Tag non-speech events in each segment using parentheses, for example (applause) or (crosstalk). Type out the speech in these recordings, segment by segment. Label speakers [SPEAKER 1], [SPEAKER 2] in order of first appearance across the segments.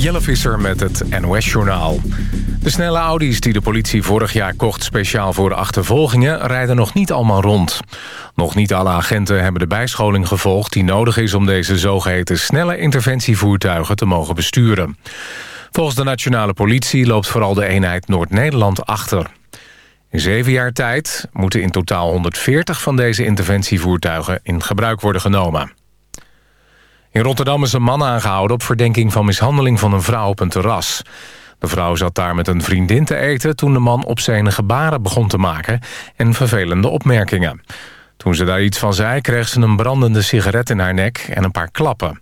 [SPEAKER 1] Jelle Visser met het NOS-journaal. De snelle Audi's die de politie vorig jaar kocht speciaal voor achtervolgingen... rijden nog niet allemaal rond. Nog niet alle agenten hebben de bijscholing gevolgd... die nodig is om deze zogeheten snelle interventievoertuigen te mogen besturen. Volgens de nationale politie loopt vooral de eenheid Noord-Nederland achter. In zeven jaar tijd moeten in totaal 140 van deze interventievoertuigen in gebruik worden genomen. In Rotterdam is een man aangehouden op verdenking van mishandeling van een vrouw op een terras. De vrouw zat daar met een vriendin te eten toen de man op zijn gebaren begon te maken en vervelende opmerkingen. Toen ze daar iets van zei kreeg ze een brandende sigaret in haar nek en een paar klappen.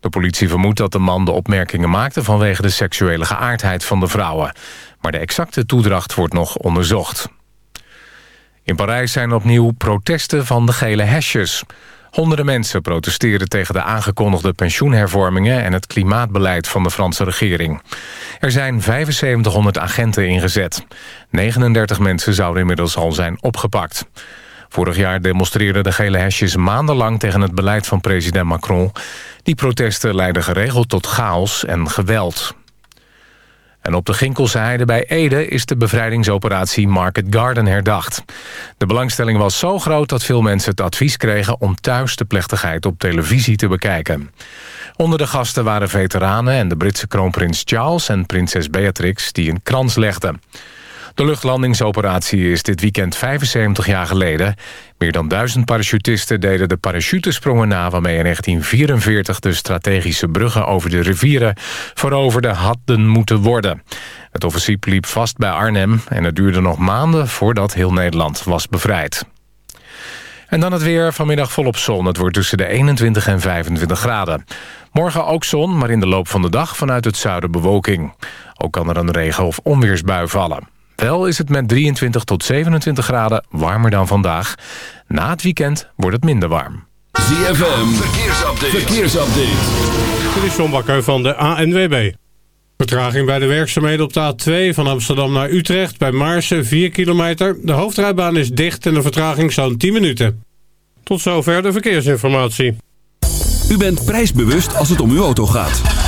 [SPEAKER 1] De politie vermoedt dat de man de opmerkingen maakte vanwege de seksuele geaardheid van de vrouwen. Maar de exacte toedracht wordt nog onderzocht. In Parijs zijn opnieuw protesten van de gele hesjes. Honderden mensen protesteren tegen de aangekondigde pensioenhervormingen... en het klimaatbeleid van de Franse regering. Er zijn 7500 agenten ingezet. 39 mensen zouden inmiddels al zijn opgepakt. Vorig jaar demonstreerden de gele hesjes maandenlang tegen het beleid van president Macron. Die protesten leidden geregeld tot chaos en geweld. En op de Ginkelse bij Ede is de bevrijdingsoperatie Market Garden herdacht. De belangstelling was zo groot dat veel mensen het advies kregen... om thuis de plechtigheid op televisie te bekijken. Onder de gasten waren veteranen en de Britse kroonprins Charles... en prinses Beatrix die een krans legden. De luchtlandingsoperatie is dit weekend 75 jaar geleden. Meer dan duizend parachutisten deden de parachutesprongen na... waarmee in 1944 de strategische bruggen over de rivieren... veroverde hadden moeten worden. Het offensief liep vast bij Arnhem... en het duurde nog maanden voordat heel Nederland was bevrijd. En dan het weer, vanmiddag volop zon. Het wordt tussen de 21 en 25 graden. Morgen ook zon, maar in de loop van de dag vanuit het zuiden bewolking. Ook kan er een regen- of onweersbui vallen. Wel is het met 23 tot 27 graden warmer dan vandaag. Na het weekend wordt het minder warm.
[SPEAKER 2] ZFM, verkeersupdate. verkeersupdate.
[SPEAKER 3] Dit is John Bakker van de ANWB. Vertraging bij de werkzaamheden op de A2 van Amsterdam naar Utrecht... bij Maarsen 4 kilometer. De hoofdrijbaan is dicht en de vertraging zo'n 10 minuten. Tot zover de verkeersinformatie.
[SPEAKER 2] U bent prijsbewust als het om uw auto gaat.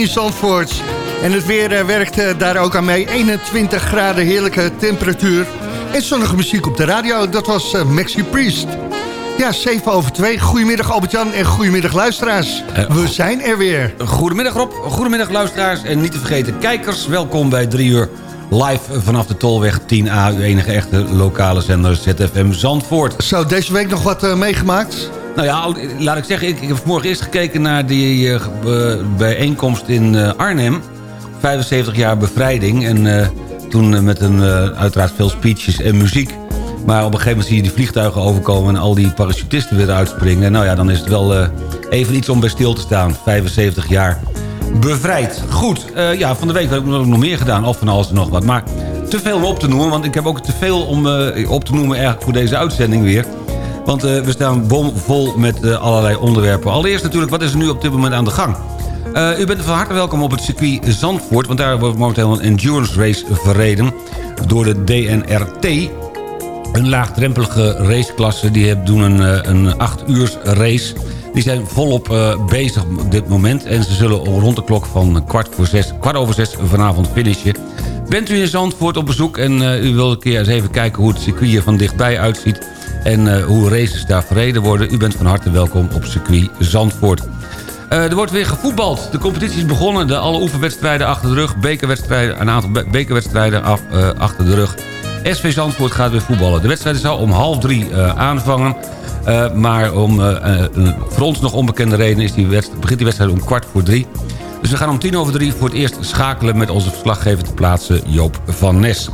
[SPEAKER 4] In
[SPEAKER 5] Zandvoort. En het weer eh, werkt eh, daar ook aan mee. 21 graden, heerlijke temperatuur. En zonnige muziek op de radio, dat was eh, Maxi Priest. Ja, 7 over 2. Goedemiddag Albert-Jan en goedemiddag luisteraars. we zijn er weer.
[SPEAKER 6] Goedemiddag Rob, goedemiddag luisteraars en niet te vergeten kijkers. Welkom bij 3 uur live vanaf de Tolweg 10A, uw enige echte lokale zender ZFM Zandvoort.
[SPEAKER 5] Zo, deze week nog wat meegemaakt?
[SPEAKER 6] Nou ja, laat ik zeggen, ik, heb vanmorgen eerst gekeken naar die eh, be- bijeenkomst in eh, Arnhem. 75 jaar bevrijding en eh, toen eh, met een, eh, uiteraard veel speeches en muziek. Maar op een gegeven moment zie je die vliegtuigen overkomen... en al die parachutisten weer uitspringen. Nou ja, dan is het wel eh, even iets om bij stil te staan. 75 jaar bevrijd. Goed, eh, ja, van de week heb ik nog meer gedaan. Of van alles en nog wat. Maar te veel om op te noemen. Want ik heb ook te veel om eh, op te noemen eigenlijk voor deze uitzending weer. Want eh, we staan bomvol met eh, allerlei onderwerpen. Allereerst natuurlijk, wat is er nu op dit moment aan de gang? Eh, u bent van harte welkom op het circuit Zandvoort... want daar wordt momenteel een endurance race verreden... door de DNRT. Een laagdrempelige raceklasse. Die doen een, een 8 uur race. Die zijn volop bezig op dit moment. En ze zullen rond de klok van kwart, voor zes, kwart over zes vanavond finishen. Bent u in Zandvoort op bezoek en u wilt een keer eens even kijken... hoe het circuit er van dichtbij uitziet... en eh, hoe races daar verreden worden... u bent van harte welkom op circuit Zandvoort. Eh, er wordt weer gevoetbald. De competitie is begonnen. De alle oefenwedstrijden achter de rug. Bekerwedstrijden, een aantal be- bekerwedstrijden af, eh, achter de rug. SV Zandvoort gaat weer voetballen. De wedstrijd zal om half drie aanvangen. Maar om voor ons nog onbekende reden is die begint die wedstrijd om kwart voor drie. Dus we gaan om tien over drie voor het eerst schakelen... met onze verslaggever te plaatsen Joop van Nes.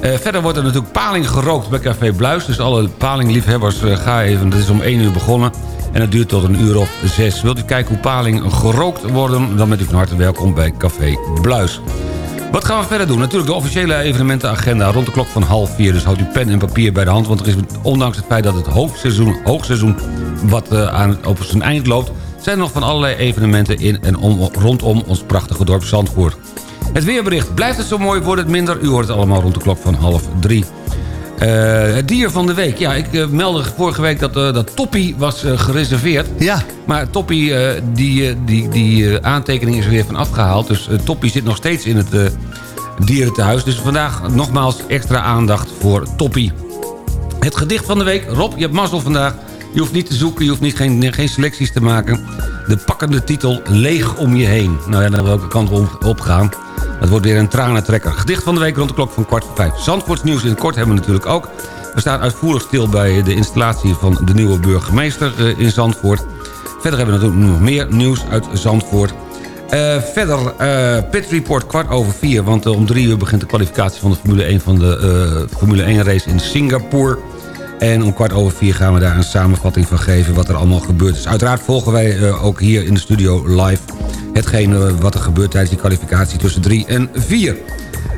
[SPEAKER 6] Eh, verder wordt er natuurlijk paling gerookt bij Café Bluis. Dus alle palingliefhebbers, eh, ga even. Het is om 1 uur begonnen. En het duurt tot een uur of zes. Wilt u kijken hoe paling gerookt worden? Dan bent u van harte welkom bij Café Bluis. Wat gaan we verder doen? Natuurlijk de officiële evenementenagenda rond de klok van half vier. Dus houd uw pen en papier bij de hand. Want er is, ondanks het feit dat het hoogseizoen, hoogseizoen wat eh, aan, op zijn eind loopt... zijn er nog van allerlei evenementen in en om, rondom ons prachtige dorp Zandvoort. Het weerbericht. Blijft het zo mooi, wordt het minder? U hoort het allemaal rond de klok van half drie. Eh, het dier van de week. Ja, ik eh, meldde vorige week dat, eh, dat Toppie was gereserveerd.
[SPEAKER 5] Ja.
[SPEAKER 6] Maar Toppie, die, die, die aantekening is er weer van afgehaald. Dus Toppie zit nog steeds in het eh dierentehuis. Dus vandaag nogmaals extra aandacht voor Toppie. Het gedicht van de week. Rob, je hebt mazzel vandaag. Je hoeft niet te zoeken, je hoeft niet, geen, geen selecties te maken. De pakkende titel Leeg om je heen. Nou ja, naar welke kant we op- opgaan. Dat wordt weer een tranentrekker. Gedicht van de week rond de klok van kwart voor vijf. Zandvoorts nieuws in het kort hebben we natuurlijk ook. We staan uitvoerig stil bij de installatie van de nieuwe burgemeester eh, in Zandvoort. Verder hebben we natuurlijk nog meer nieuws uit Zandvoort. Eh, verder, eh pit report kwart over vier... want om drie uur begint de kwalificatie van de Formule 1... van de Formule 1 race in Singapore... En om kwart over vier gaan we daar een samenvatting van geven... wat er allemaal gebeurd is. Uiteraard volgen wij eh, ook hier in de studio live... hetgene wat er gebeurt tijdens die kwalificatie tussen drie en vier.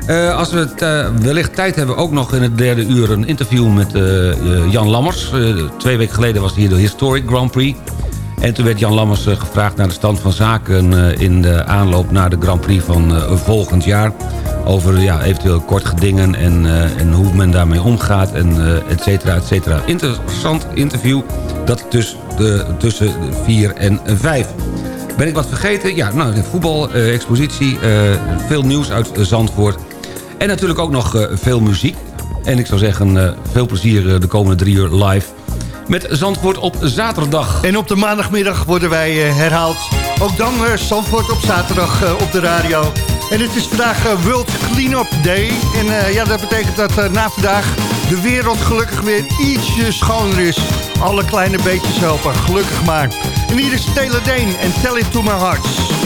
[SPEAKER 6] Eh, als we het, eh, wellicht tijd hebben, ook nog in het derde uur... een interview met eh, eh, Jan Lammers. Eh, twee weken geleden was hier de Historic Grand Prix. En toen werd Jan Lammers eh, gevraagd naar de stand van zaken... eh, in de aanloop naar de Grand Prix van eh, volgend jaar. Over ja, eventueel kort gedingen en, en hoe men daarmee omgaat, en et cetera, et cetera. Interessant interview, dat dus de, tussen 4 en 5. Ben ik wat vergeten? Ja, nou, de voetbal-expositie, veel nieuws uit Zandvoort. En natuurlijk ook nog veel muziek. En ik zou zeggen, veel plezier de komende drie uur live... met Zandvoort op zaterdag.
[SPEAKER 7] En op de maandagmiddag worden wij eh, herhaald. Ook dan uh, Zandvoort op zaterdag eh, op de radio. En het is vandaag eh, World Cleanup Day. En eh, ja, dat betekent dat eh, na vandaag de wereld gelukkig weer ietsje schoner is. Alle kleine beetjes helpen, gelukkig maar. En hier is Taylor en Tell It To My Heart.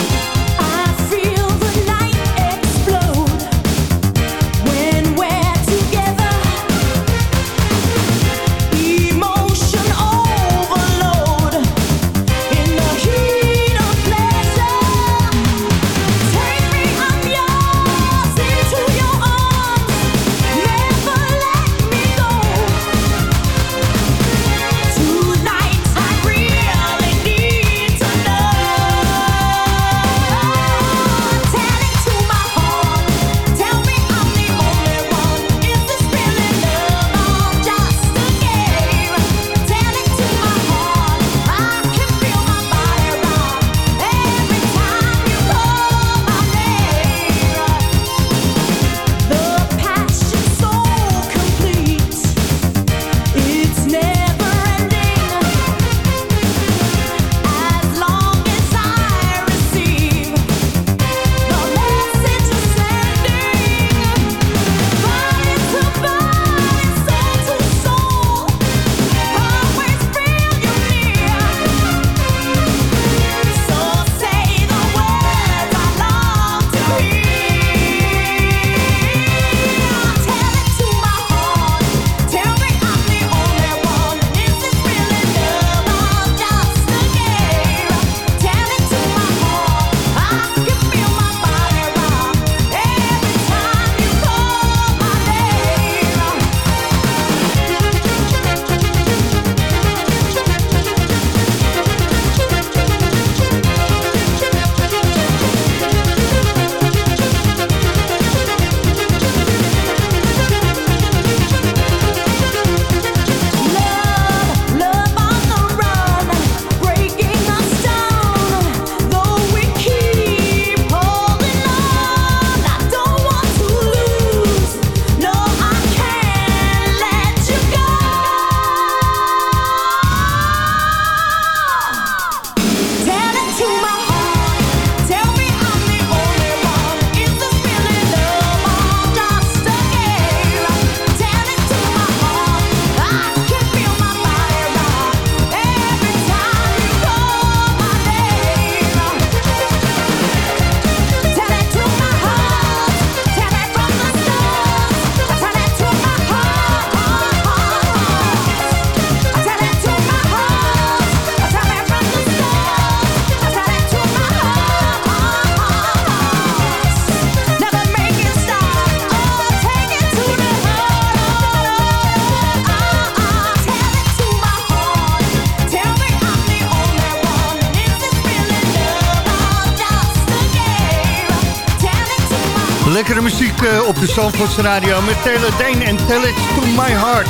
[SPEAKER 7] Zandvoortse Radio met Taylor Dane en Tell It To My Heart.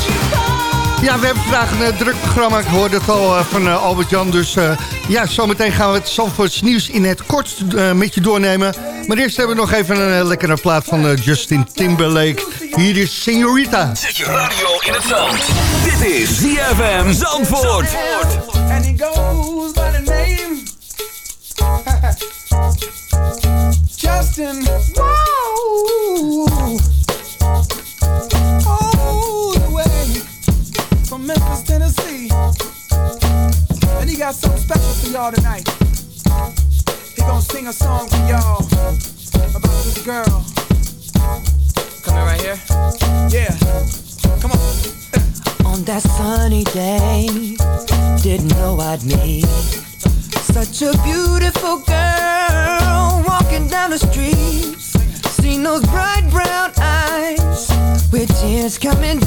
[SPEAKER 7] Ja, we hebben vandaag een eh, druk programma. Ik hoorde het al eh, van eh, Albert-Jan. Dus eh, ja, zometeen gaan we het Zandvoorts nieuws in het kort eh, met je doornemen. Maar eerst hebben we nog even een lekkere plaat van Justin Timberlake. Hier is Senorita.
[SPEAKER 2] Zet je radio in het zand. Dit is ZFM Zandvoort.
[SPEAKER 8] And
[SPEAKER 4] the street. Seen those bright brown eyes with tears coming down.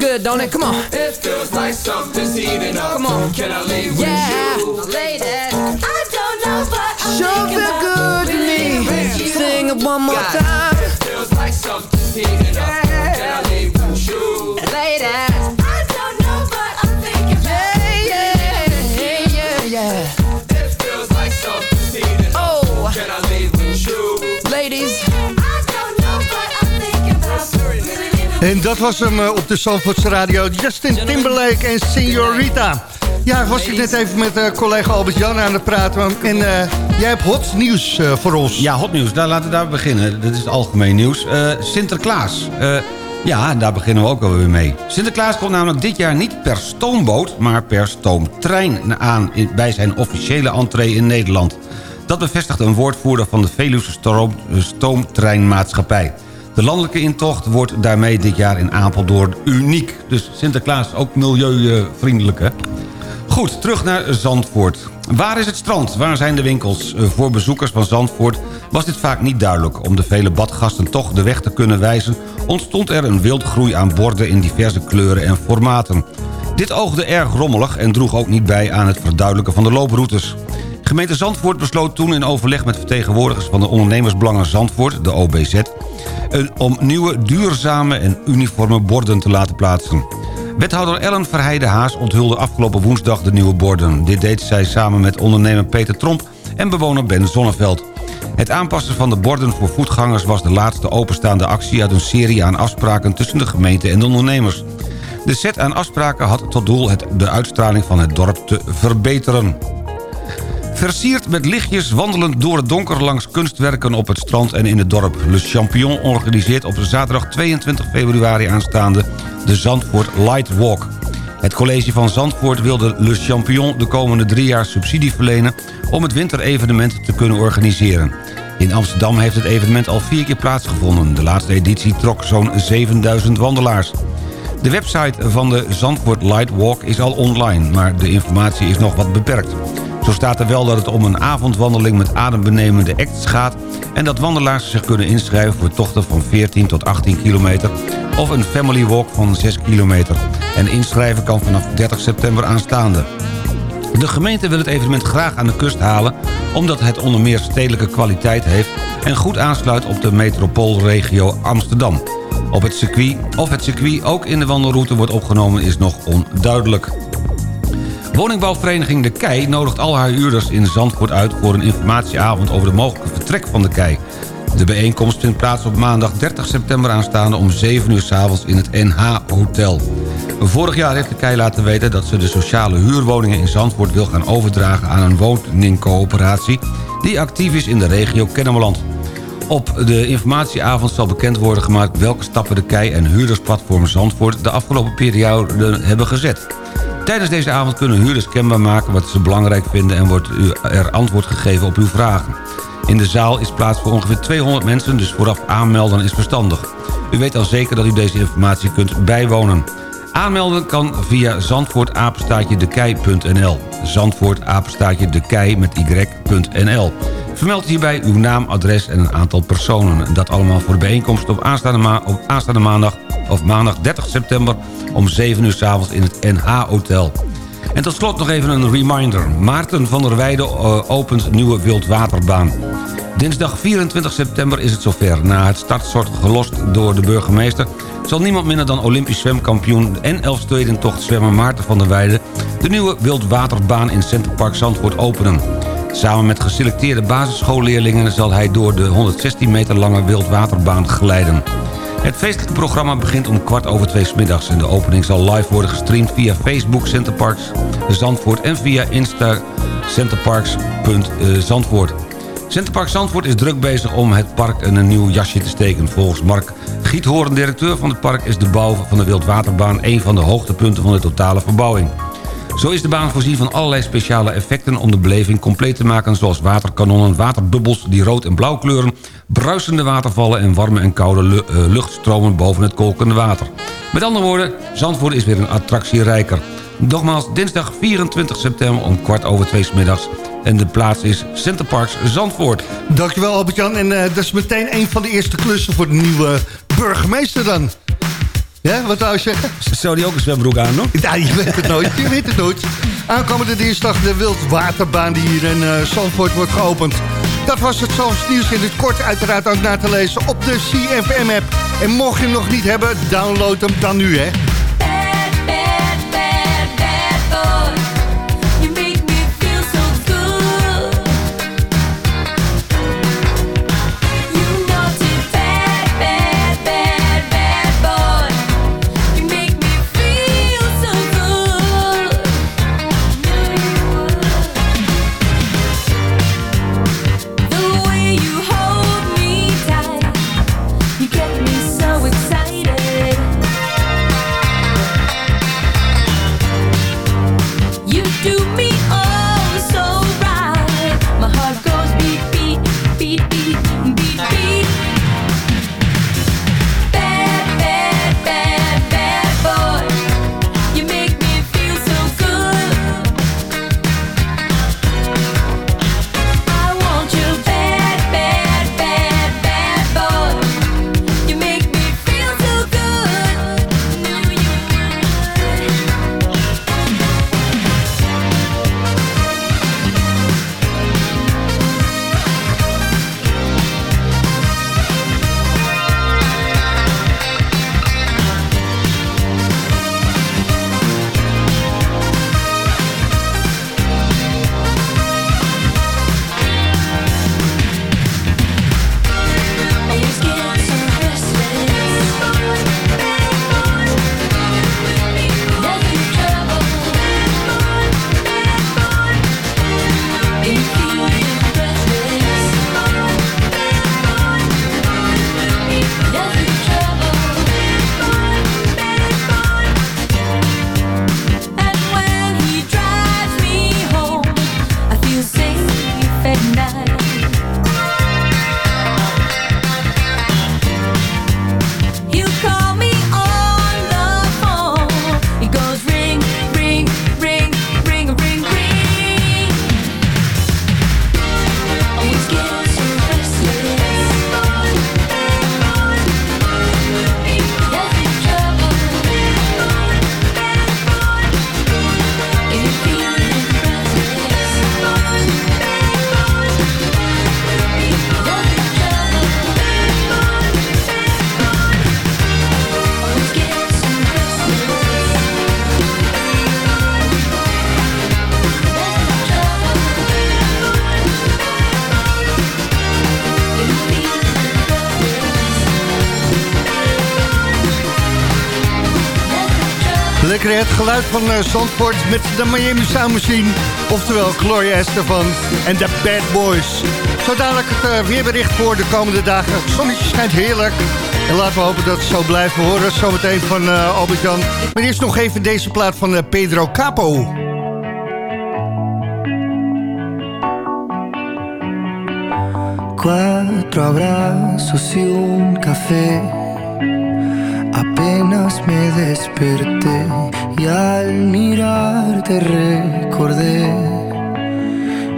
[SPEAKER 4] Feels good, don't it? Come on. It feels like something's heating up. Come on. Can I leave yeah. with you? Ladies, I don't know, but I'm sure feel good to me. Sing it one more time. It feels like something's heating
[SPEAKER 5] En dat was hem eh, op de Zandvoortse Radio. Justin Timberlake en Senorita. Ja, was ik net even met eh, collega Albert-Jan aan het praten. En eh, jij hebt hot nieuws voor ons.
[SPEAKER 6] Ja, hot nieuws. Daar laten we daar beginnen. Dit is algemeen nieuws. Sinterklaas. Ja, daar beginnen we ook alweer mee. Sinterklaas komt namelijk dit jaar niet per stoomboot... maar per stoomtrein aan bij zijn officiële entree in Nederland. Dat bevestigt een woordvoerder van de Veluwe Stroom- Stoomtreinmaatschappij. De landelijke intocht wordt daarmee dit jaar in Apeldoorn uniek. Dus Sinterklaas ook milieuvriendelijk, hè? Goed, terug naar Zandvoort. Waar is het strand? Waar zijn de winkels? Eh, Voor bezoekers van Zandvoort was dit vaak niet duidelijk. Om de vele badgasten toch de weg te kunnen wijzen... ontstond er een wildgroei aan borden in diverse kleuren en formaten. Dit oogde erg rommelig en droeg ook niet bij aan het verduidelijken van de looproutes. Gemeente Zandvoort besloot toen in overleg met vertegenwoordigers... van de ondernemersbelangen Zandvoort, de OBZ... om nieuwe, duurzame en uniforme borden te laten plaatsen. Wethouder Ellen Verheide Haas onthulde afgelopen woensdag de nieuwe borden. Dit deed zij samen met ondernemer Peter Tromp en bewoner Ben Zonneveld. Het aanpassen van de borden voor voetgangers was de laatste openstaande actie... uit een serie aan afspraken tussen de gemeente en de ondernemers. De set aan afspraken had tot doel het, de uitstraling van het dorp te verbeteren. Versierd met lichtjes wandelend door het donker langs kunstwerken op het strand en in het dorp. Le Champion organiseert op zaterdag 22 februari aanstaande de Zandvoort Light Walk. Het college van Zandvoort wilde Le Champion de komende drie jaar subsidie verlenen... om het winterevenement te kunnen organiseren. In Amsterdam heeft het evenement al vier keer plaatsgevonden. De laatste editie trok zo'n 7000 wandelaars. De website van de Zandvoort Light Walk is al online... maar de informatie is nog wat beperkt. Zo staat er wel dat het om een avondwandeling met adembenemende acts gaat... en dat wandelaars zich kunnen inschrijven voor tochten van 14 tot 18 kilometer... of een family walk van 6 kilometer. En inschrijven kan vanaf 30 september aanstaande. De gemeente wil het evenement graag aan de kust halen... omdat het onder meer stedelijke kwaliteit heeft... en goed aansluit op de metropoolregio Amsterdam. Op het circuit, of het circuit ook in de wandelroute wordt opgenomen is nog onduidelijk. Woningbouwvereniging De Kei nodigt al haar huurders in Zandvoort uit... voor een informatieavond over de mogelijke vertrek van De Kei. De bijeenkomst vindt plaats op maandag 30 september aanstaande... om 7 uur s'avonds in het NH Hotel. Vorig jaar heeft De Kei laten weten dat ze de sociale huurwoningen in Zandvoort... wil gaan overdragen aan een woningcoöperatie... die actief is in de regio Kennemerland. Op de informatieavond zal bekend worden gemaakt... welke stappen De Kei en huurdersplatform Zandvoort... de afgelopen periode hebben gezet. Tijdens deze avond kunnen huurders kenbaar maken wat ze belangrijk vinden... en wordt er antwoord gegeven op uw vragen. In de zaal is plaats voor ongeveer 200 mensen, dus vooraf aanmelden is verstandig. U weet al zeker dat u deze informatie kunt bijwonen. Aanmelden kan via zandvoortapenstaatjedekei.nl Zandvoortapenstaatjedekei met y.nl Vermeld hierbij uw naam, adres en een aantal personen. En dat allemaal voor de bijeenkomst op aanstaande, maandag... of maandag 30 september om 7 uur s avonds in het NH-hotel. En tot slot nog even een reminder. Maarten van der Weijden eh, opent nieuwe wildwaterbaan. Dinsdag 24 september is het zover. Na het startsoort gelost door de burgemeester... zal niemand minder dan Olympisch zwemkampioen... en Elfstedentocht zwemmer Maarten van der Weijden... de nieuwe wildwaterbaan in Centerpark Zandvoort openen. Samen met geselecteerde basisschoolleerlingen... zal hij door de 116 meter lange wildwaterbaan glijden. Het feestelijke programma begint om kwart over twee middags... en de opening zal live worden gestreamd via Facebook Centerparks Zandvoort... en via Insta Centerparks.zandvoort. Centerpark Zandvoort is druk bezig om het park een nieuw jasje te steken. Volgens Mark Giethoorn, directeur van het park... is de bouw van de Wildwaterbaan een van de hoogtepunten van de totale verbouwing. Zo is de baan voorzien van allerlei speciale effecten om de beleving compleet te maken... zoals waterkanonnen, waterbubbels die rood en blauw kleuren... bruisende watervallen en warme en koude eh, luchtstromen boven het kolkende water. Met andere woorden, Zandvoort is weer een attractie rijker. Nogmaals, dinsdag 24 september om kwart over twee middags. En de plaats is Centerparks Zandvoort.
[SPEAKER 5] Dankjewel Albert-Jan. En eh, dat is meteen een van de eerste klussen voor de nieuwe burgemeester dan. Ja, wat wou je zeggen? (laughs)
[SPEAKER 6] Zou die ook een zwembroek aan, nog?
[SPEAKER 5] Ja, je weet het nooit, je weet het nooit. Aankomende dinsdag de wildwaterbaan die hier in Zandvoort wordt geopend. Dat was het Zandvoorts nieuws in het kort uiteraard ook na te lezen op de CFM-app. En mocht je hem nog niet hebben, download hem dan nu, hè. Het geluid van eh, Zandvoort met de Miami Sound Machine. Oftewel Gloria Estefan en de Bad Boys. Zo dadelijk het eh, weerbericht voor de komende dagen. Het zonnetje schijnt heerlijk. En laten we hopen dat het zo blijft. We horen zometeen van eh, Albert-Jan. Maar eerst nog even deze plaat van Pedro Capo.
[SPEAKER 9] Cuatro abrazos y un café. Apenas me desperté y al mirarte recordé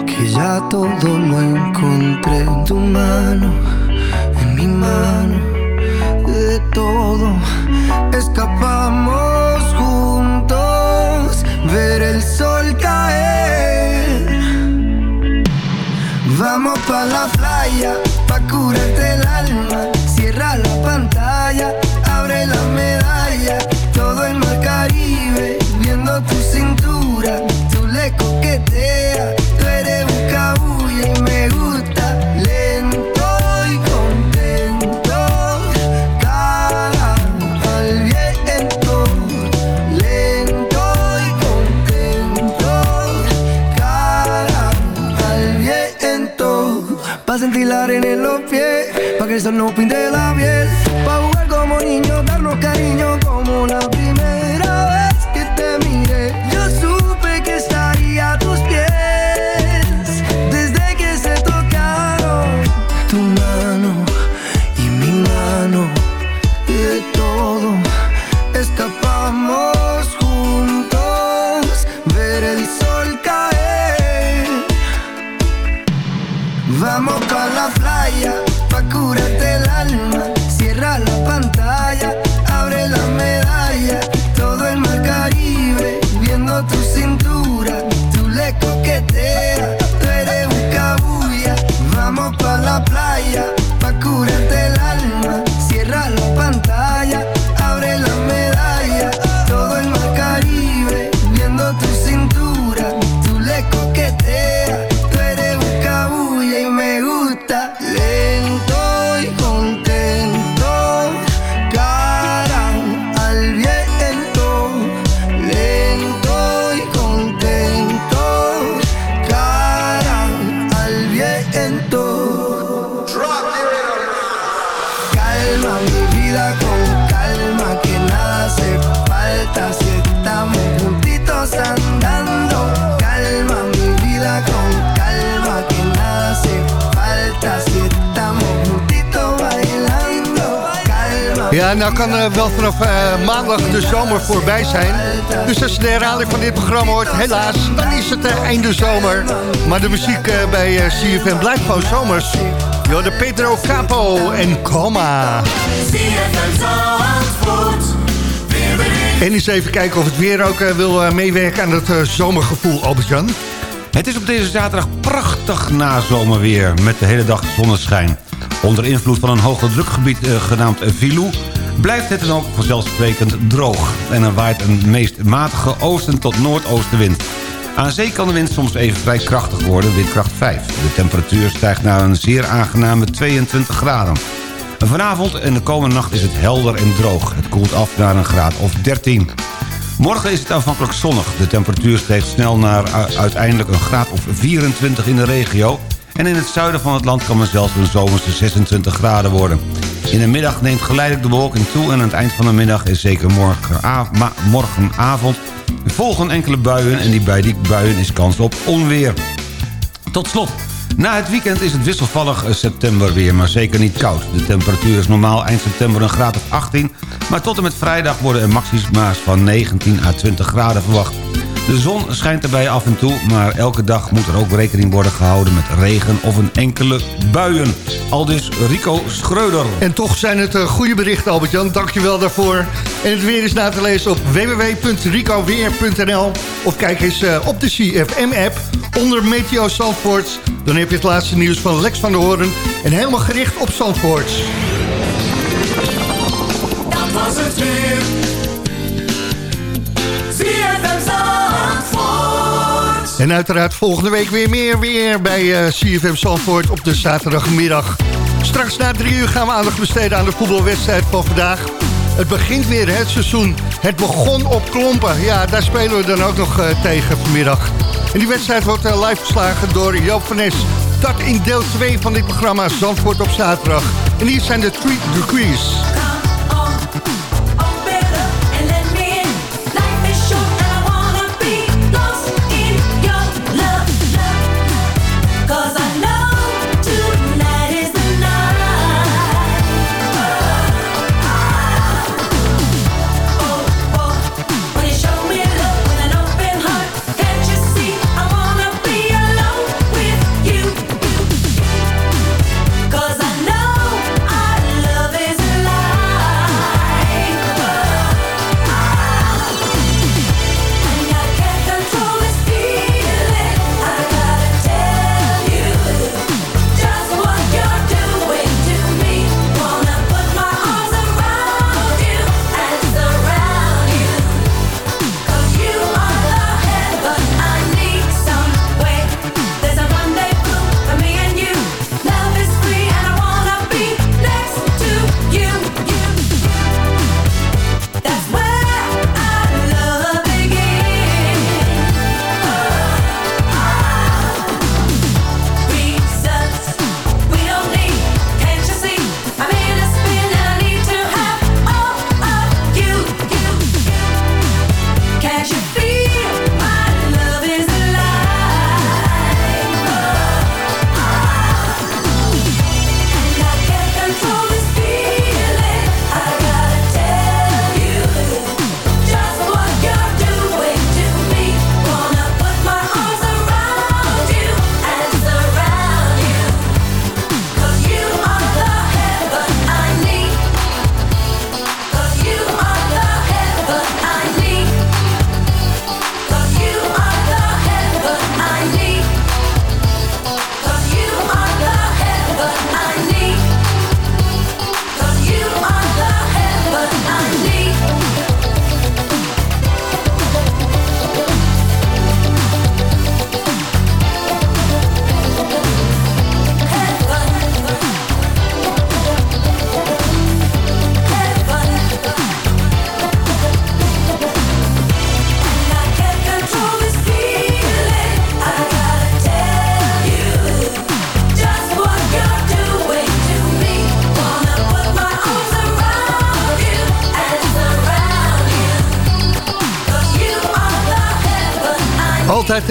[SPEAKER 9] que ya todo lo encontré en tu mano, en mi mano, de todo escapamos juntos, ver el sol caer. Vamos pa la playa, pa curarte sentir en los pies, pa' que el sol no pinte la piel. Pa' jugar como niños, darnos cariño
[SPEAKER 5] wel vanaf eh, maandag de zomer voorbij zijn. Dus als je de herhaling van dit programma hoort, helaas, dan is het eh, einde zomer. Maar de muziek eh, bij eh, CFM blijft gewoon zomers. Yo, de Pedro Capo en Coma. En eens even kijken of het weer ook eh, wil eh, meewerken aan eh, zomergevoel, Albert-Jan.
[SPEAKER 6] Het is op deze zaterdag prachtig nazomerweer met de hele dag zonneschijn. Onder invloed van een hoge drukgebied eh, genaamd Vilou blijft het dan ook vanzelfsprekend droog. En er waait een meest matige oosten tot noordoostenwind. Aan zee kan de wind soms even vrij krachtig worden, windkracht 5. De temperatuur stijgt naar een zeer aangename 22 graden. Vanavond en de komende nacht is het helder en droog. Het koelt af naar een graad of 13. Morgen is het aanvankelijk zonnig. De temperatuur steekt snel naar uiteindelijk een graad of 24 in de regio. En in het zuiden van het land kan men zelfs een zomerse 26 graden worden. In de middag neemt geleidelijk de bewolking toe... en aan het eind van de middag is zeker morgenavond... volgen enkele buien en die bij die buien is kans op onweer. Tot slot. Na het weekend is het wisselvallig eh, september weer, maar zeker niet koud. De temperatuur is normaal eind september een graad of 18... maar tot en met vrijdag worden er maxima's van 19 à 20 graden verwacht. De zon schijnt erbij af en toe, maar elke dag moet er ook rekening worden gehouden... met regen of een enkele buien. Aldus Rico Schreuder.
[SPEAKER 5] En toch zijn het eh, goede berichten, Albert-Jan. Dank je wel daarvoor. En het weer is na te lezen op www.ricoweer.nl of kijk eens eh, op de CFM-app onder Meteo Zandvoort. Dan heb je het laatste nieuws van Lex van der Hoorn en helemaal gericht op Zandvoort.
[SPEAKER 7] Dat was het weer.
[SPEAKER 5] En uiteraard volgende week weer meer weer bij eh, CFM Zandvoort op de zaterdagmiddag. Straks na drie uur gaan we aandacht besteden aan de voetbalwedstrijd van vandaag.
[SPEAKER 7] Het begint weer het seizoen. Het begon op klompen. Ja, daar spelen we dan ook nog eh, tegen vanmiddag. En die wedstrijd wordt eh, live verslagen door Joop van Nes. Dat in deel 2 van dit programma Zandvoort op zaterdag. En hier zijn de Three Degrees.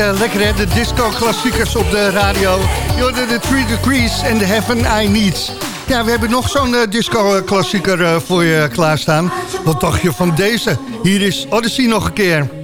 [SPEAKER 7] Eh, lekker hè, de disco-klassiekers op de radio. Hoorde de Three Degrees en The Heaven I Need. Ja, we hebben nog zo'n eh, disco-klassieker eh, voor je klaarstaan. Wat dacht je van deze? Hier is Odyssey nog een keer.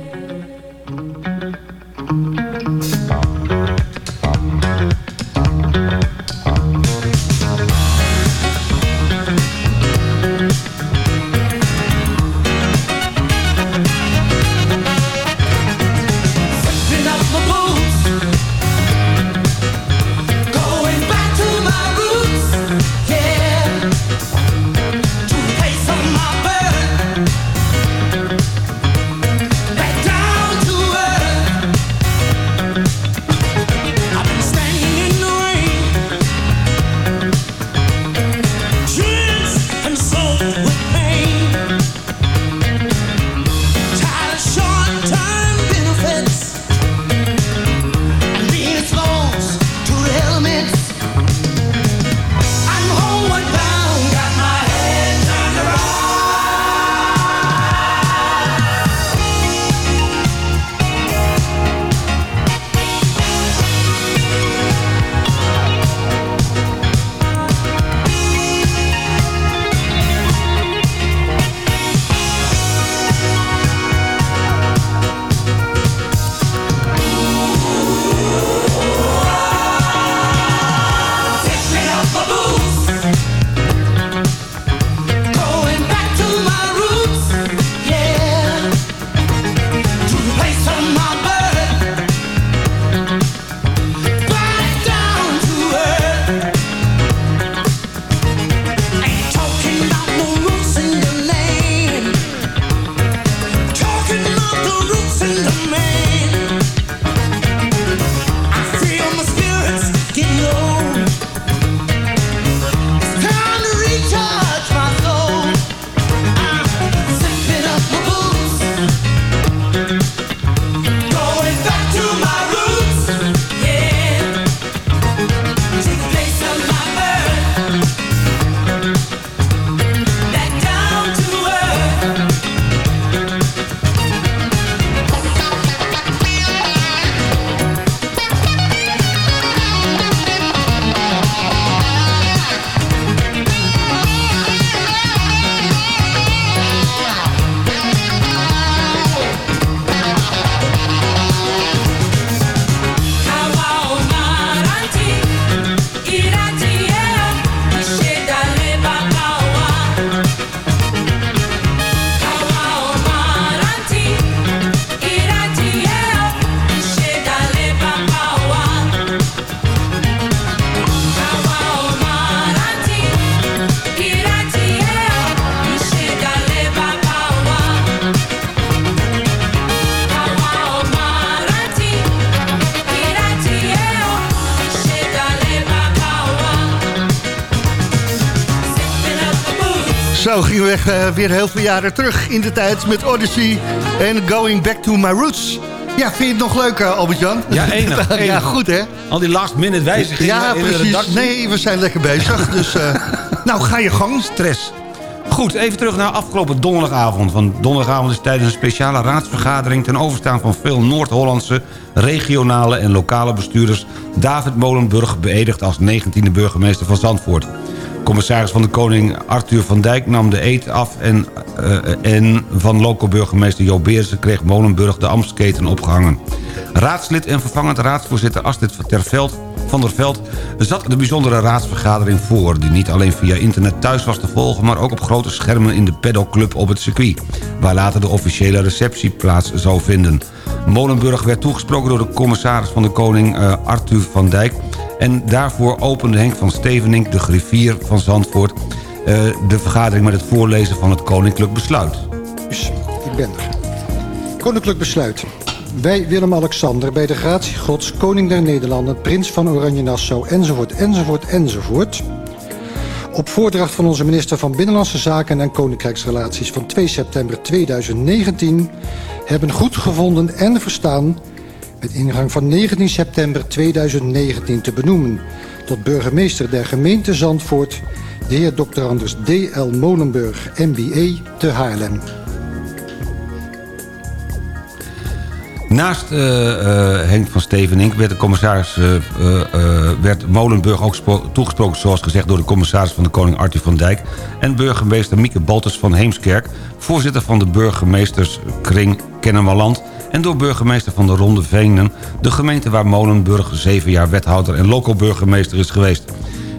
[SPEAKER 5] Zo gingen we eh, weer heel veel jaren terug in de tijd met Odyssey en Going Back to My Roots. Ja, vind je het nog leuk, eh, Albert-Jan?
[SPEAKER 6] Ja, enig, (laughs)
[SPEAKER 5] ja, goed hè?
[SPEAKER 6] Al die last minute wijzigingen
[SPEAKER 5] Ja,
[SPEAKER 6] in de
[SPEAKER 5] precies. Nee, we zijn lekker bezig. dus, eh, nou, ga je gang.
[SPEAKER 6] Stress. Goed, even terug naar afgelopen donderdagavond. Want donderdagavond is tijdens een speciale raadsvergadering... ten overstaan van veel Noord-Hollandse, regionale en lokale bestuurders... David Molenburg beëdigd als 19e burgemeester van Zandvoort. Commissaris van de Koning Arthur van Dijk nam de eet af... en, eh, en van loco-burgemeester Joop Beersen kreeg Molenburg de ambtsketen opgehangen. Raadslid en vervangend raadsvoorzitter Astrid Terveld van der Veld zat de bijzondere raadsvergadering voor... die niet alleen via internet thuis was te volgen... maar ook op grote schermen in de pedalclub op het circuit... waar later de officiële receptie plaats zou vinden. Molenburg werd toegesproken door de commissaris van de Koning eh, Arthur van Dijk... en daarvoor opende Henk van Stevenink, de griffier van Zandvoort... eh, de vergadering met het voorlezen van het Koninklijk Besluit.
[SPEAKER 10] Dus, ik ben er. Koninklijk besluit. Wij, Willem-Alexander, bij de gratie gods, koning der Nederlanden... prins van Oranje-Nassau, enzovoort, enzovoort, enzovoort... op voordracht van onze minister van Binnenlandse Zaken en Koninkrijksrelaties... van 2 september 2019 hebben goedgevonden en verstaan... met ingang van 19 september 2019 te benoemen... tot burgemeester der gemeente Zandvoort... de heer Dr. Anders D.L. Molenburg, MBA, te Haarlem.
[SPEAKER 6] Naast eh, eh, Henk van Stevenink werd de commissaris eh, werd Molenburg ook spro- toegesproken... zoals gezegd door de commissaris van de Koning Arthur van Dijk... en burgemeester Mieke Baltus van Heemskerk... voorzitter van de burgemeesterskring Kennemerland... en door burgemeester van de Ronde Venen... de gemeente waar Molenburg zeven jaar wethouder en loco-burgemeester is geweest.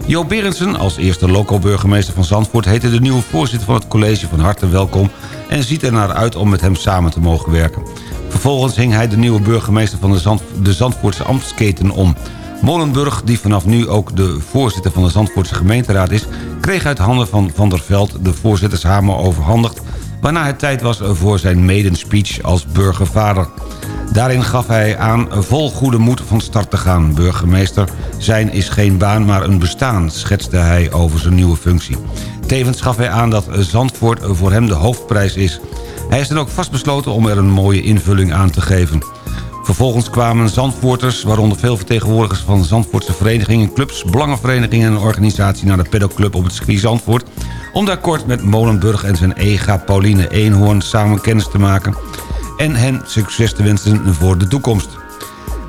[SPEAKER 6] Jo Berendsen, als eerste loco-burgemeester van Zandvoort... heette de nieuwe voorzitter van het college van harte welkom... en ziet er naar uit om met hem samen te mogen werken. Vervolgens hing hij de nieuwe burgemeester van de, Zand, de Zandvoortse ambtsketen om. Molenburg, die vanaf nu ook de voorzitter van de Zandvoortse gemeenteraad is... kreeg uit handen van Van der Veld de voorzittershamer overhandigd... waarna het tijd was voor zijn maiden-speech als burgervader. Daarin gaf hij aan vol goede moed van start te gaan. Burgemeester zijn is geen baan, maar een bestaan, schetste hij over zijn nieuwe functie. Tevens gaf hij aan dat Zandvoort voor hem de hoofdprijs is. Hij is dan ook vastbesloten om er een mooie invulling aan te geven. Vervolgens kwamen Zandvoorters, waaronder veel vertegenwoordigers van Zandvoortse verenigingen, clubs, belangenverenigingen en organisatie naar de pedalclub op het circuit Zandvoort, om daar kort met Molenburg en zijn ega Pauline Eenhoorn samen kennis te maken en hen succes te wensen voor de toekomst.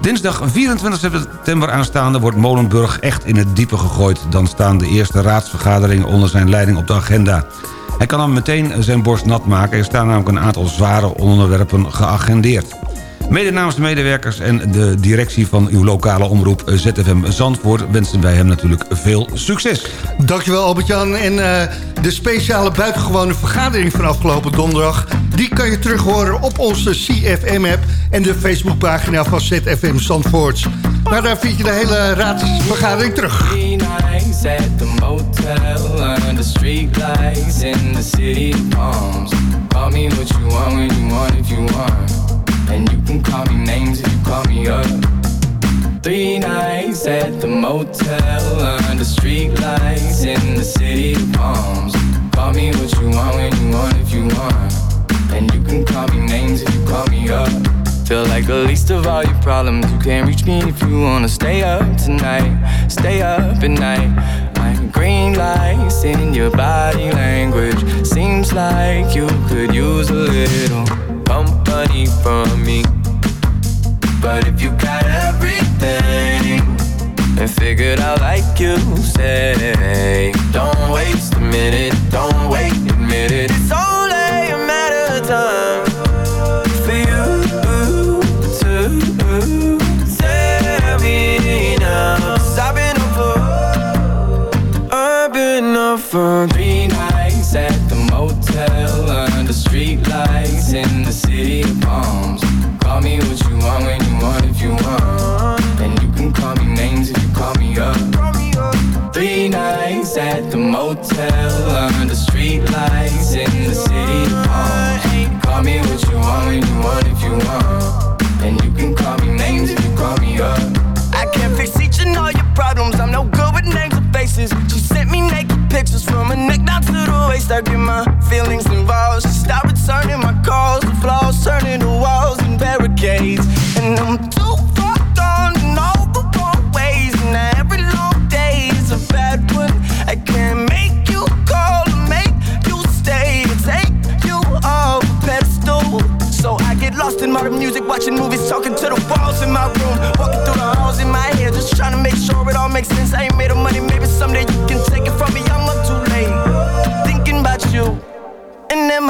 [SPEAKER 6] Dinsdag 24 september aanstaande wordt Molenburg echt in het diepe gegooid. Dan staan de eerste raadsvergaderingen onder zijn leiding op de agenda. Hij kan dan meteen zijn borst nat maken. Er staan namelijk een aantal zware onderwerpen geagendeerd. Mede namens de medewerkers en de directie van uw lokale omroep ZFM Zandvoort... wensen wij hem natuurlijk veel succes.
[SPEAKER 5] Dankjewel Albert-Jan. En eh, de speciale buitengewone vergadering van afgelopen donderdag... die kan je terug horen op onze CFM-app... en de Facebookpagina van ZFM Zandvoort. Maar daar vind je de hele raadsvergadering terug.
[SPEAKER 11] At the motel under street lights in the city of palms. Call me what you want when you want if you want. And you can call me names if you call me up. Three nights at the motel under street lights in the city of palms. Call me what you want when you want if you want. And you can call me names if you call me up. Feel like the least of all your problems. You can't reach me if you wanna stay up tonight. Stay up at night. Green lights in your body language. Seems like you could use a little company from me. But if you got everything and figured out like you say, don't waste a minute, don't wait, admit it. It's only a matter of time for you to me I've been up I've been city of palms. Call me what you want when you want if you want. And you can call me names if you call me up. Three nights at the motel under the street lights in the city of palms. Call me what you want when you want if you want. And you can call me names if you call me up.
[SPEAKER 12] I can't fix each and all your problems. I'm no good with names or faces pictures
[SPEAKER 13] from her neck down to the waist. I get my feelings involved. She stop returning my calls, the flaws turning.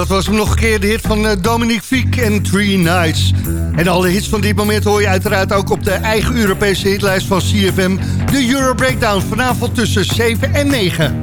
[SPEAKER 8] dat was hem nog een keer de hit van eh, Dominique Fiek en Three Nights. En alle hits van dit moment hoor je uiteraard ook op de eigen Europese hitlijst van CFM. De Euro Breakdown vanavond tussen 7 en 9.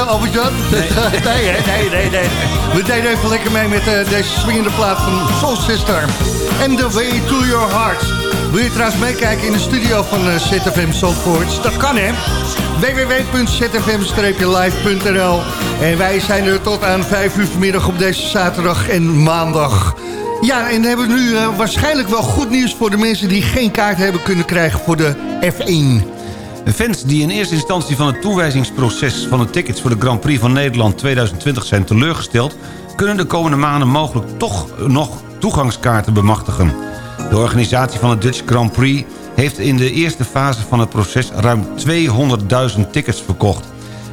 [SPEAKER 8] Eh, Albert Jan? Nee. (laughs) nee. nee, nee, We deden even lekker mee met eh, deze swingende plaat van Soul Sister. And the way to your heart. Wil je trouwens meekijken in de studio van eh, ZFM Zandvoort? Dat kan hè? www.zfm-live.nl En wij zijn er tot aan 5 uur vanmiddag op deze zaterdag en maandag. Ja, en hebben we nu waarschijnlijk wel goed nieuws voor de mensen die geen kaart hebben kunnen krijgen voor de F1.
[SPEAKER 6] Fans die in eerste instantie van het toewijzingsproces van de tickets... voor de Grand Prix van Nederland 2020 zijn teleurgesteld... kunnen de komende maanden mogelijk toch nog toegangskaarten bemachtigen. De organisatie van het Dutch Grand Prix heeft in de eerste fase van het proces... ruim 200.000 tickets verkocht.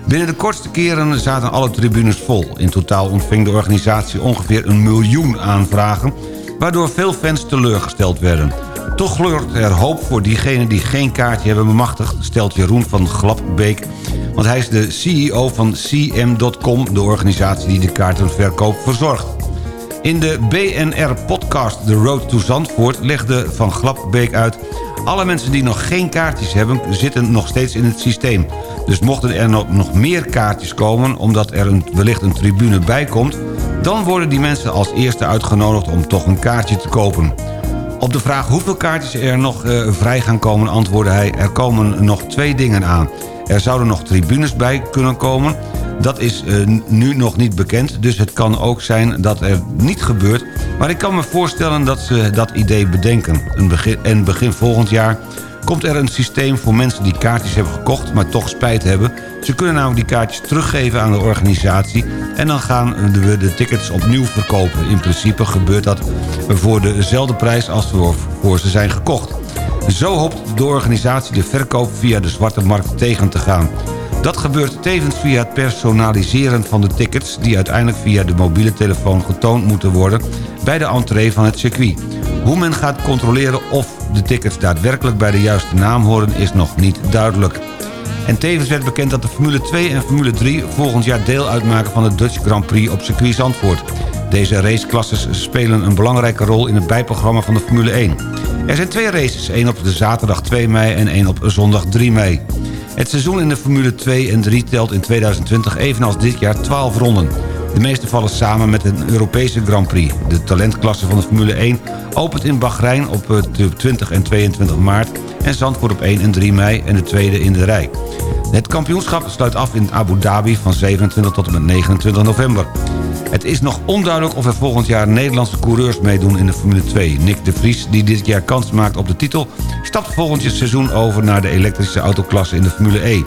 [SPEAKER 6] Binnen de kortste keren zaten alle tribunes vol. In totaal ontving de organisatie ongeveer een miljoen aanvragen... waardoor veel fans teleurgesteld werden... Toch gloort er hoop voor diegenen die geen kaartje hebben bemachtigd... stelt Jeroen van Glapbeek, want hij is de CEO van CM.com... de organisatie die de kaartenverkoop verzorgt. In de BNR-podcast The Road to Zandvoort legde Van Glapbeek uit... alle mensen die nog geen kaartjes hebben zitten nog steeds in het systeem. Dus mochten er nog, meer kaartjes komen... omdat er een, wellicht een tribune bij komt... dan worden die mensen als eerste uitgenodigd om toch een kaartje te kopen. Op de vraag hoeveel kaartjes er nog eh, vrij gaan komen antwoordde hij... er komen nog twee dingen aan. Er zouden nog tribunes bij kunnen komen... Dat is eh, nu nog niet bekend, dus het kan ook zijn dat er niet gebeurt. Maar ik kan me voorstellen dat ze dat idee bedenken. En begin volgend jaar komt er een systeem voor mensen die kaartjes hebben gekocht... maar toch spijt hebben. Ze kunnen namelijk die kaartjes teruggeven aan de organisatie... en dan gaan we de tickets opnieuw verkopen. In principe gebeurt dat voor dezelfde prijs als voor ze zijn gekocht. Zo hoopt de organisatie de verkoop via de zwarte markt tegen te gaan. Dat gebeurt tevens via het personaliseren van de tickets... die uiteindelijk via de mobiele telefoon getoond moeten worden... bij de entree van het circuit. Hoe men gaat controleren of de tickets daadwerkelijk bij de juiste naam horen... is nog niet duidelijk. En tevens werd bekend dat de Formule 2 en Formule 3 volgend jaar deel uitmaken van de Dutch Grand Prix op circuit Zandvoort. Deze raceklasses spelen een belangrijke rol in het bijprogramma van de Formule 1. Er zijn twee races, één op de zaterdag 2 mei en één op zondag 3 mei. Het seizoen in de Formule 2 en 3 telt in 2020 evenals dit jaar 12 ronden. De meeste vallen samen met een Europese Grand Prix. De talentklasse van de Formule 1 opent in Bahrein op eh, 20 en 22 maart... en Zandvoort op 1 en 3 mei en de tweede in de rij. Het kampioenschap sluit af in Abu Dhabi van 27 tot en met 29 november. Het is nog onduidelijk of er volgend jaar Nederlandse coureurs meedoen in de Formule 2. Nick de Vries, die dit jaar kans maakt op de titel... stapt volgend seizoen over naar de elektrische autoklasse in de Formule E.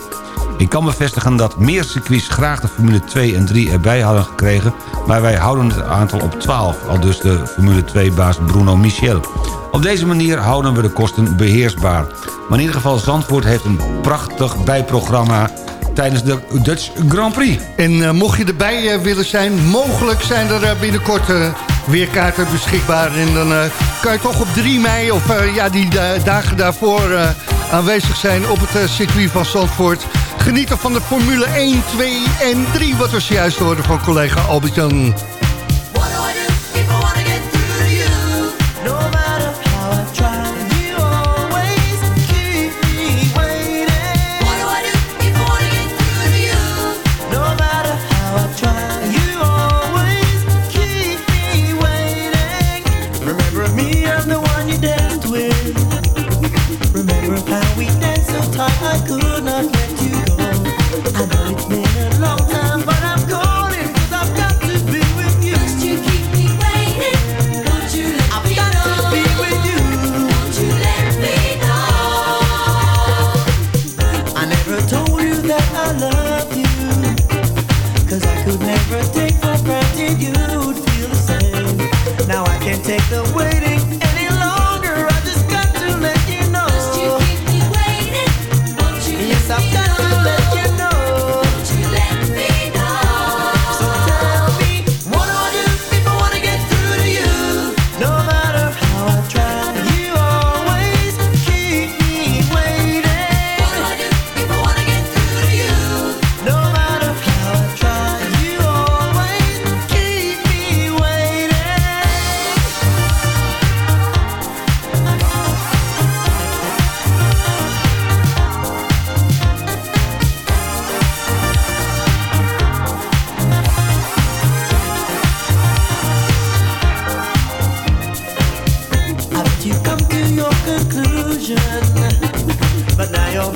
[SPEAKER 6] Ik kan bevestigen dat meer circuits graag de Formule 2 en 3 erbij hadden gekregen... maar wij houden het aantal op 12, al dus de Formule 2-baas Bruno Michel. Op deze manier houden we de kosten beheersbaar. Maar in ieder geval Zandvoort heeft een prachtig bijprogramma tijdens de Dutch Grand Prix.
[SPEAKER 5] En eh, mocht je erbij eh, willen zijn, mogelijk zijn er eh, binnenkort weer kaarten beschikbaar. En dan kan je toch op 3 mei of ja, die da- dagen daarvoor aanwezig zijn op het circuit van Zandvoort. Genieten van de Formule 1, 2 en 3, wat we zojuist hoorden van collega Albert-Jan.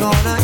[SPEAKER 4] Gonna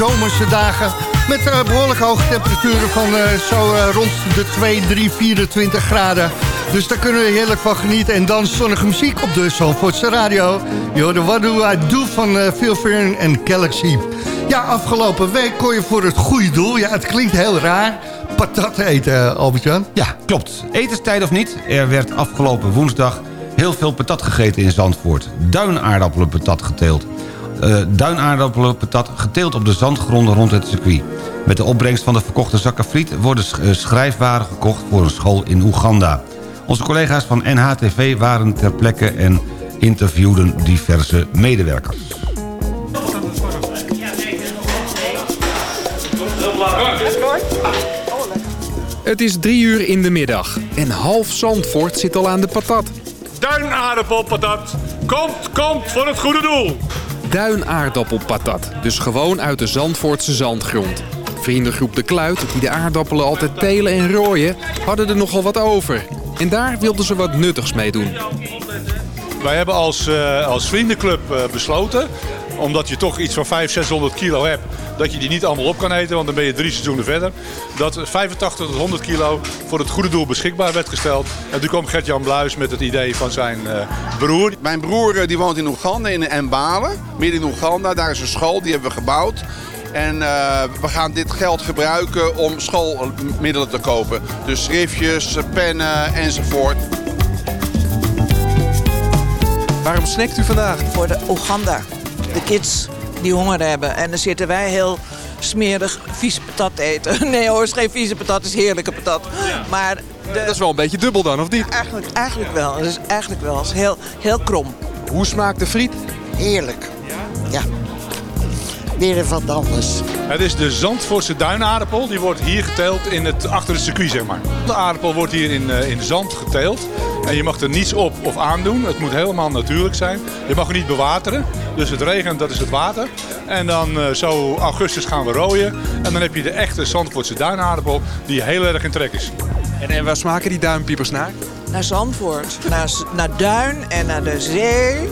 [SPEAKER 5] zomerse dagen. Met eh, behoorlijk hoge temperaturen van eh, zo eh, rond de 2, 3, 24 graden. Dus daar kunnen we heerlijk van genieten. En dan zonnige muziek op de Zandvoortse radio. Je hoorde What Do I Do van Phil Fern en Galaxy. Ja, afgelopen week kon je voor het goede doel... Ja, het klinkt heel raar. Patat eten, Albert-Jan.
[SPEAKER 6] Ja, klopt. Etenstijd of niet, er werd afgelopen woensdag heel veel patat gegeten in Zandvoort. Duinaardappelenpatat geteeld. Eh duinaardappelenpatat geteeld op de zandgronden rond het circuit. Met de opbrengst van de verkochte zakken friet worden eh, schrijfwaren gekocht voor een school in Oeganda. Onze collega's van NHTV waren ter plekke en interviewden diverse medewerkers.
[SPEAKER 14] Het is drie uur in de middag en half Zandvoort zit al aan de patat.
[SPEAKER 15] Duinaardappelpatat. Komt, komt voor het goede doel.
[SPEAKER 14] Duinaardappelpatat, dus gewoon uit de Zandvoortse zandgrond. Vriendengroep De Kluit, die de aardappelen altijd telen en rooien, hadden er nogal wat over. En daar wilden ze wat nuttigs mee doen.
[SPEAKER 15] Wij hebben als, eh, als vriendenclub eh, besloten, omdat je toch iets van 500, 600 kilo hebt, dat je die niet allemaal op kan eten, want dan ben je drie seizoenen verder. Dat 85 tot 100 kilo voor het goede doel beschikbaar werd gesteld. En toen kwam Gert-Jan Bluis met het idee van zijn eh, broer.
[SPEAKER 16] Mijn broer eh, die woont in Oeganda, in Mbale, midden in Oeganda. Daar is een school, die hebben we gebouwd. En eh, we gaan dit geld gebruiken om schoolmiddelen te kopen. Dus schriftjes, pennen enzovoort.
[SPEAKER 14] Waarom snackt u vandaag?
[SPEAKER 17] Voor de Oeganda. De kids die honger hebben. En dan zitten wij heel smerig vieze patat te eten. (laughs) Nee hoor, het is geen vieze patat, het is heerlijke patat. Maar de...
[SPEAKER 14] Dat is wel een beetje dubbel dan, of niet?
[SPEAKER 17] Eigenlijk, eigenlijk wel. Het is eigenlijk wel. Het is heel, heel krom.
[SPEAKER 14] Hoe smaakt de friet?
[SPEAKER 18] Heerlijk. Ja. Weer wat anders.
[SPEAKER 15] Het is de Zandvoortse duinaardappel. Die wordt hier geteeld in het, achter het circuit, zeg maar. De aardappel wordt hier in, eh, in zand geteeld. En je mag er niets op of aan doen. Het moet helemaal natuurlijk zijn. Je mag er niet bewateren. Dus het regent, dat is het water. En dan eh, zo augustus gaan we rooien. En dan heb je de echte Zandvoortse duinaardappel die heel erg in trek is.
[SPEAKER 14] En, en waar smaken die duimpiepers naar?
[SPEAKER 17] Naar Zandvoort. Naar, naar Duin en naar de zee.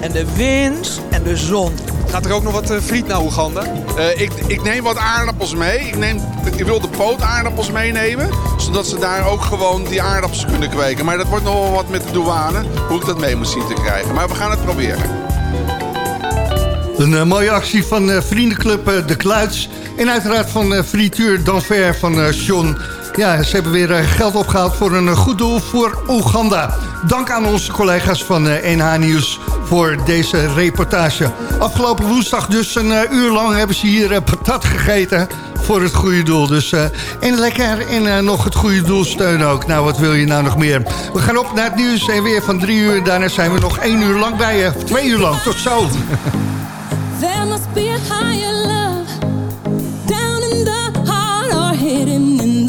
[SPEAKER 17] En de wind en de zon.
[SPEAKER 14] Gaat er ook nog wat eh, friet naar Oeganda?
[SPEAKER 16] Eh, ik, ik neem wat aardappels mee. Ik, neem, ik wil de pootaardappels meenemen. Zodat ze daar ook gewoon die aardappels kunnen kweken. Maar dat wordt nog wel wat met de douane. Hoe ik dat mee moet zien te krijgen. Maar we gaan het proberen.
[SPEAKER 5] Een eh, mooie actie van eh, vriendenclub eh, De Kluits. En uiteraard van eh, Frituur Danver van eh John. Ja, ze hebben weer eh, geld opgehaald voor een eh, goed doel voor Oeganda. Dank aan onze collega's van eh, NH Nieuws voor deze reportage. Afgelopen woensdag dus een eh, uur lang hebben ze hier eh, patat gegeten voor het goede doel. Dus, eh, en lekker en eh, nog het goede doel steunen ook. Nou, wat wil je nou nog meer? We gaan op naar het nieuws en weer van drie uur. Daarna zijn we nog één uur lang bij je. Twee uur lang, tot zo.
[SPEAKER 7] There must